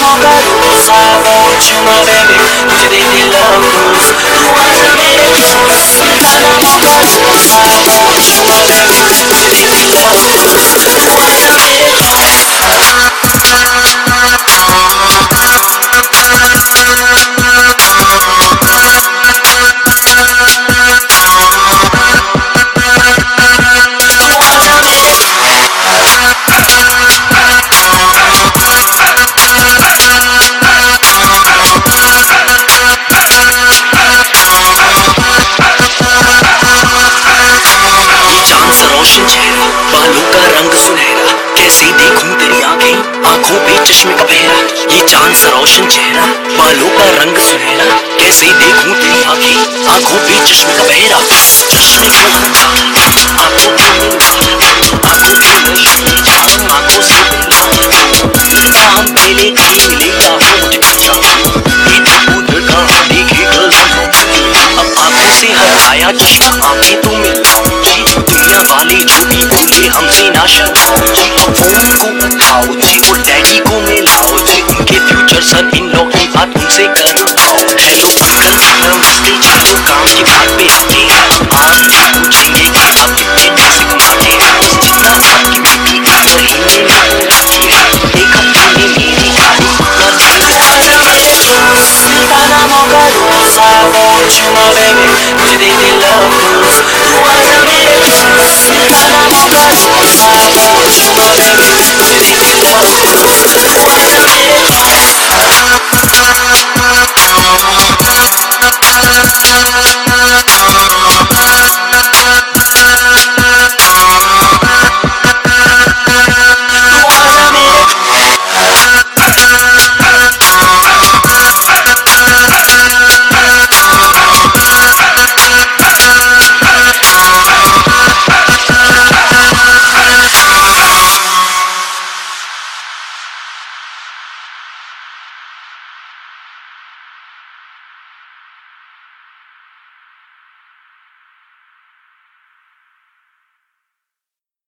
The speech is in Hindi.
Sabe a my baby, no dia love lambos तेरी आँखें आँखों पे चश्मे का पहरा, ये चाँद सा रोशन चेहरा, बालों का रंग सुनहरा, कैसे देखूँ तेरी आँखें। आँखों पे चश्मे का पहरा। चश्मे को मिला देखे अब से चश्मा आँखें तो मिलाओ जी दुनिया वाले जो भी बोले हमसे ना शर्माओ with you, my baby. Did they love?